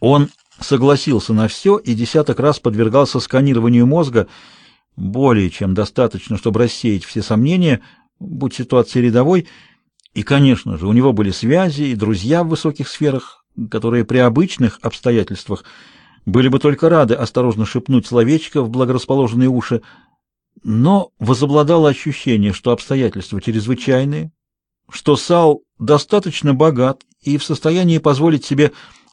Он согласился на все и десяток раз подвергался сканированию мозга, более чем достаточно, чтобы рассеять все сомнения, будь ситуация рядовой, и, конечно же, у него были связи и друзья в высоких сферах, которые при обычных обстоятельствах были бы только рады осторожно шепнуть словечко в благорасположенные уши, но возобладало ощущение, что обстоятельства чрезвычайные, что Сал достаточно богат и в состоянии позволить себе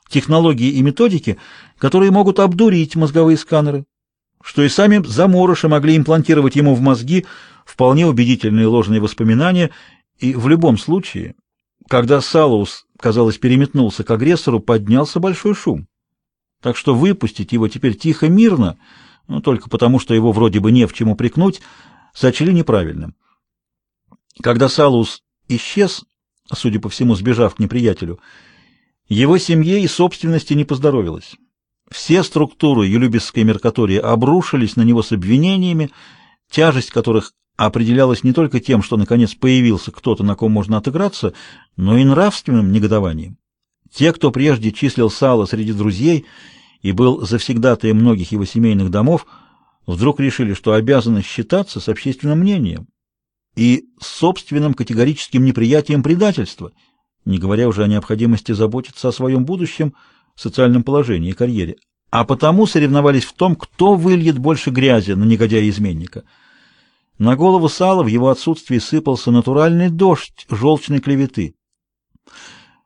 технологии и методики, которые могут обдурить мозговые сканеры, что и сами заморыши могли имплантировать ему в мозги вполне убедительные ложные воспоминания, и в любом случае, когда Салус, казалось, переметнулся к агрессору, поднялся большой шум. Так что выпустить его теперь тихо, мирно, ну, только потому, что его вроде бы не в чем упрекнуть, сочли неправильным. Когда Салус исчез, судя по всему, сбежав к неприятелю, его семье и собственности не поздоровилось. Все структуры Юлюбисской меркатории обрушились на него с обвинениями, тяжесть которых определялась не только тем, что наконец появился кто-то, на ком можно отыграться, но и нравственным негодованием. Те, кто прежде числил Сала среди друзей и был завсегдатаем многих его семейных домов, вдруг решили, что обязаны считаться с общественным мнением и собственным категорическим неприятием предательства – не говоря уже о необходимости заботиться о своем будущем, социальном положении и карьере, а потому соревновались в том, кто выльет больше грязи на негодяя-изменника. На голову Сала в его отсутствии сыпался натуральный дождь желчной клеветы.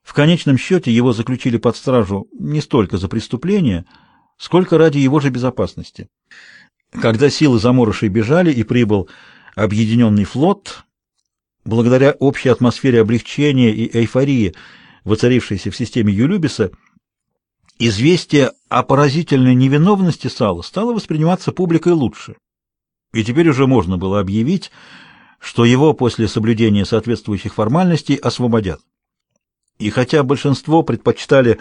В конечном счете его заключили под стражу не столько за преступление, сколько ради его же безопасности. Когда силы заморышей бежали и прибыл объединенный флот, Благодаря общей атмосфере облегчения и эйфории, воцарившейся в системе Юлюбиса, известие о поразительной невиновности Сала стало восприниматься публикой лучше. И теперь уже можно было объявить, что его после соблюдения соответствующих формальностей освободят. И хотя большинство предпочитали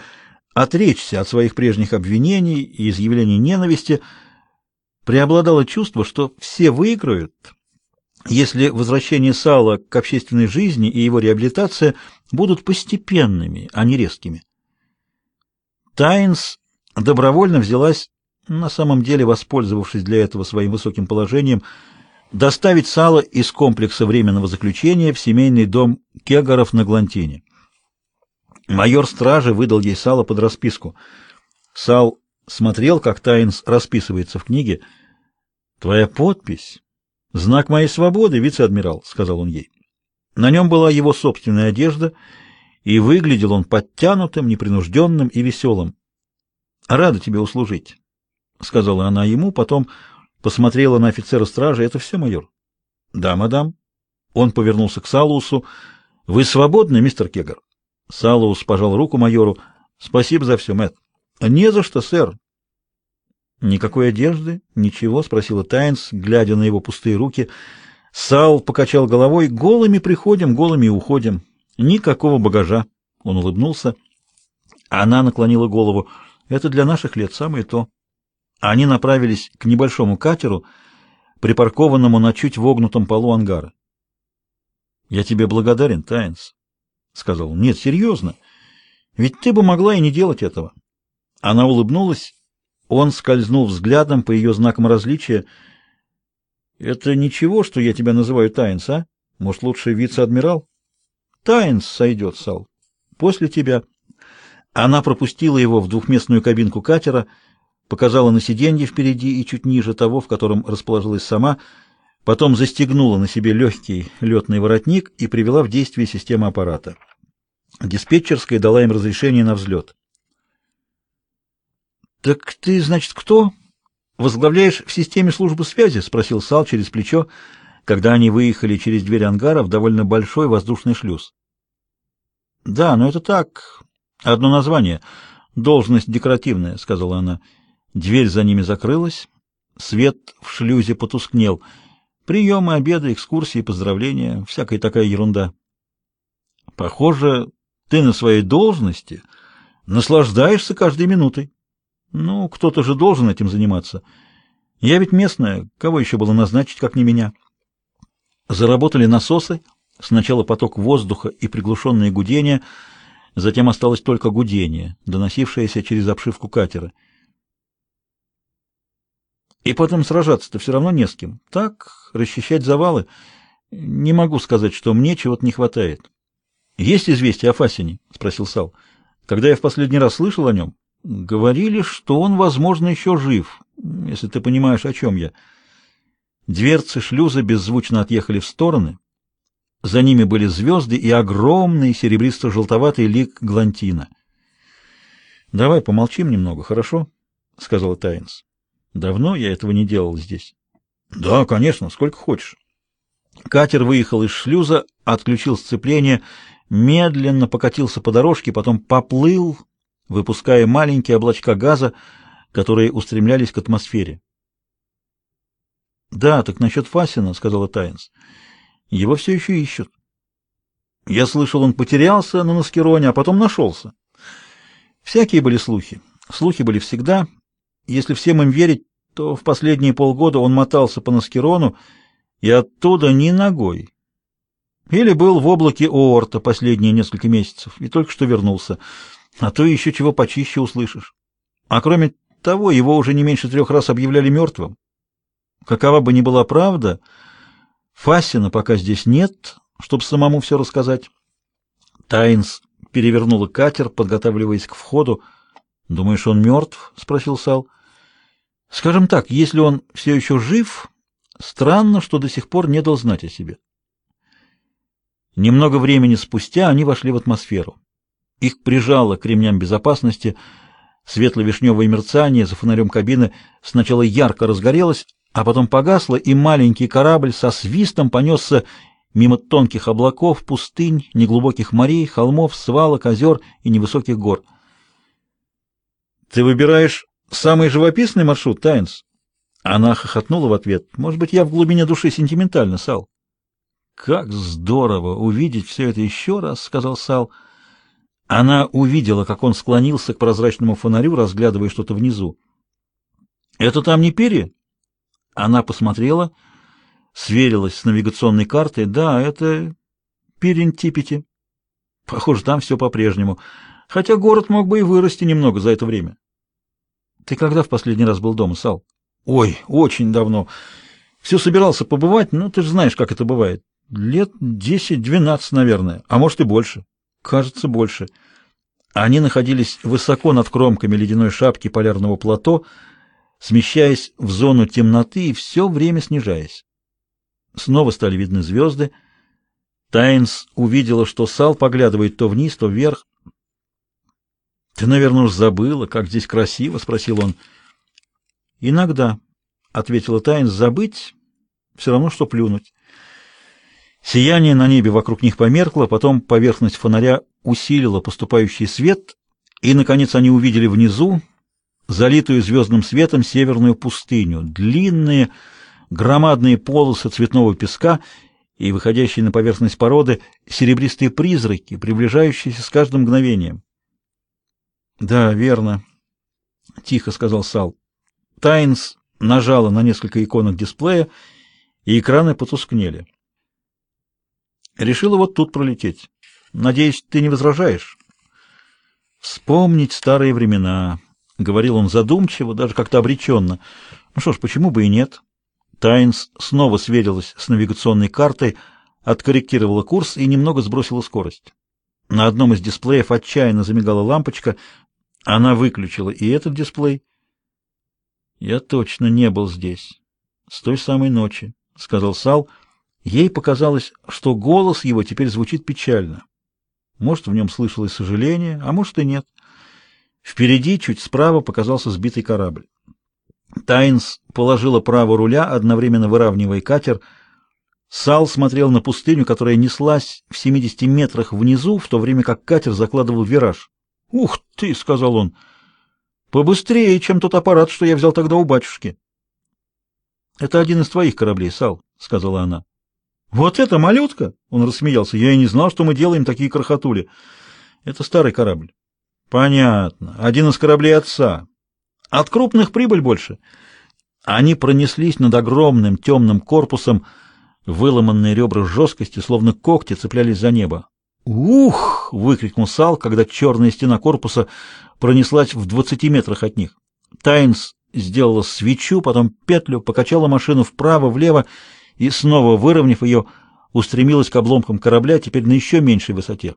отречься от своих прежних обвинений и изъявлений ненависти, преобладало чувство, что все выиграют, если возвращение Сала к общественной жизни и его реабилитация будут постепенными, а не резкими. Тайнс добровольно взялась, на самом деле воспользовавшись для этого своим высоким положением, доставить Сала из комплекса временного заключения в семейный дом Кегаров на Глантине. Майор стражи выдал ей Сала под расписку. Сал смотрел, как Тайнс расписывается в книге. «Твоя подпись «Знак моей свободы, вице-адмирал», — сказал он ей. На нем была его собственная одежда, и выглядел он подтянутым, непринужденным и веселым. «Рада тебе услужить», — сказала она ему, потом посмотрела на офицера стражи. «Это все, майор?» «Да, мадам». Он повернулся к Салусу. «Вы свободны, мистер Кегар?» Салус пожал руку майору. «Спасибо за все, Мэтт». «Не за что, сэр. Никакой одежды? Ничего, спросила Тайнс, глядя на его пустые руки. Сал покачал головой. Голыми приходим, голыми уходим. Никакого багажа. Он улыбнулся. Она наклонила голову. Это для наших лет самое то. Они направились к небольшому катеру, припаркованному на чуть вогнутом полу ангара. Я тебе благодарен, Тайнс, сказал. Нет, серьезно. Ведь ты бы могла и не делать этого. Она улыбнулась он скользнул взглядом по ее знакам различия. «Это ничего, что я тебя называю Тайнс, а? Может, лучше вице-адмирал?» «Тайнс сойдет, Сал. После тебя». Она пропустила его в двухместную кабинку катера, показала на сиденье впереди и чуть ниже того, в котором расположилась сама, потом застегнула на себе легкий летный воротник и привела в действие систему аппарата. Диспетчерская дала им разрешение на взлет. Так ты, значит, кто? Возглавляешь в системе службы связи? спросил Сал через плечо, когда они выехали через дверь ангара в довольно большой воздушный шлюз. Да, но это так, одно название. Должность декоративная, сказала она. Дверь за ними закрылась, свет в шлюзе потускнел. Приемы, обеды, экскурсии, поздравления, всякая такая ерунда. Похоже, ты на своей должности наслаждаешься каждой минутой. Ну, кто-то же должен этим заниматься. Я ведь местная, кого еще было назначить, как не меня? Заработали насосы, сначала поток воздуха и приглушенные гудения, Затем осталось только гудение, доносившееся через обшивку катера. И потом сражаться-то все равно не с кем. Так, расчищать завалы. Не могу сказать, что мне чего-то не хватает. Есть известие о Фасине? спросил Сал. Когда я в последний раз слышал о нем, говорили, что он, возможно, еще жив, если ты понимаешь, о чем я. Дверцы шлюза беззвучно отъехали в стороны. За ними были звезды и огромный серебристо-желтоватый лик Глантина. «Давай помолчим немного, хорошо?» — сказала Тайнс. «Давно я этого не делал здесь». «Да, конечно, сколько хочешь». Катер выехал из шлюза, отключил сцепление, медленно покатился по дорожке, потом поплыл, выпуская маленькие облачка газа, которые устремлялись к атмосфере. «Да, так насчет Фасина», — сказала Тайнс. «Его все еще ищут». Я слышал, он потерялся на Наскероне, а потом нашелся. Всякие были слухи. Слухи были всегда. Если всем им верить, то в последние полгода он мотался по Наскерону и оттуда ни ногой. Или был в облаке Оорта последние несколько месяцев и только что вернулся. А то еще чего почище услышишь. А кроме того, его уже не меньше трех раз объявляли мертвым. Какова бы ни была правда, Фасина пока здесь нет, чтобы самому все рассказать. Тайнс перевернула катер, подготавливаясь к входу. «Думаешь, он мертв?» — спросил Сал. «Скажем так, если он все еще жив, странно, что до сих пор не дал знать о себе». Немного времени спустя они вошли в атмосферу. Их прижало к ремням безопасности. Светло-вишневое мерцание за фонарем кабины сначала ярко разгорелось, а потом погасло, и маленький корабль со свистом понесся мимо тонких облаков, пустынь, неглубоких морей, холмов, свалок, озер и невысоких гор. «Ты выбираешь самый живописный маршрут, Тайнс?» Она хохотнула в ответ. «Может быть, я в глубине души сентиментальна, Сал?» «Как здорово увидеть все это еще раз», — сказал Сал. Она увидела, как он склонился к прозрачному фонарю, разглядывая что-то внизу. «Это там не перья?» Она посмотрела, сверилась с навигационной картой. Да, это Пирентипити. Похоже, там все по-прежнему. Хотя город мог бы и вырасти немного за это время. Ты когда в последний раз был дома, Сал? Ой, очень давно. Все собирался побывать, но ты же знаешь, как это бывает. Лет десять-двенадцать, наверное, а может и больше. Кажется, больше. Они находились высоко над кромками ледяной шапки полярного плато, смещаясь в зону темноты и все время снижаясь. Снова стали видны звезды. Тайнс увидела, что Сал поглядывает то вниз, то вверх. «Ты, наверное, уж забыла, как здесь красиво?» — спросил он. «Иногда», — ответила Тайнс, — «забыть все равно, что плюнуть». Сияние на небе вокруг них померкло, потом поверхность фонаря усилила поступающий свет, и, наконец, они увидели внизу, залитую звездным светом северную пустыню, длинные громадные полосы цветного песка и выходящие на поверхность породы серебристые призраки, приближающиеся с каждым мгновением. «Да, верно», — тихо сказал Сал. Тайнс нажала на несколько иконок дисплея, и экраны потускнели. Решила вот тут пролететь. Надеюсь, ты не возражаешь? Вспомнить старые времена. — говорил он задумчиво, даже как-то обреченно. Ну что ж, почему бы и нет? Тайнс снова сверилась с навигационной картой, откорректировала курс и немного сбросила скорость. На одном из дисплеев отчаянно замигала лампочка. Она выключила и этот дисплей. «Я точно не был здесь. С той самой ночи», — сказал Сал. Ей показалось, что голос его теперь звучит печально. Может, в нем слышалось сожаление, а может и нет. Впереди, чуть справа, показался сбитый корабль. Тайнс положила право руля, одновременно выравнивая катер. Сал смотрел на пустыню, которая неслась в 70 метрах внизу, в то время как катер закладывал вираж. «Ух ты!» — сказал он. «Побыстрее, чем тот аппарат, что я взял тогда у батюшки». «Это один из твоих кораблей, Сал», — сказала она. «Вот это малютка!» — он рассмеялся. «Я и не знал, что мы делаем такие крохотули. Это старый корабль. Понятно. Один из кораблей отца. От крупных прибыль больше. Они пронеслись над огромным темным корпусом, выломанные ребра жесткости, словно когти, цеплялись за небо. «Ух!» — выкрикнул Сал, когда черная стена корпуса пронеслась в двадцати метрах от них. Тайнс сделала свечу, потом петлю, покачала машину вправо-влево и, снова выровняв ее, устремилась к обломкам корабля, теперь на еще меньшей высоте.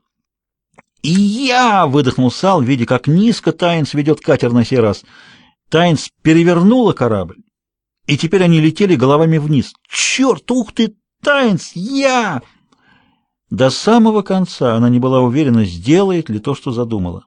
«И я!» — выдохнул Сал, видя, как низко Тайнс ведет катер на сей раз. Тайнс перевернула корабль, и теперь они летели головами вниз. «Черт! Ух ты! Тайнс! Я!» До самого конца она не была уверена, сделает ли то, что задумала.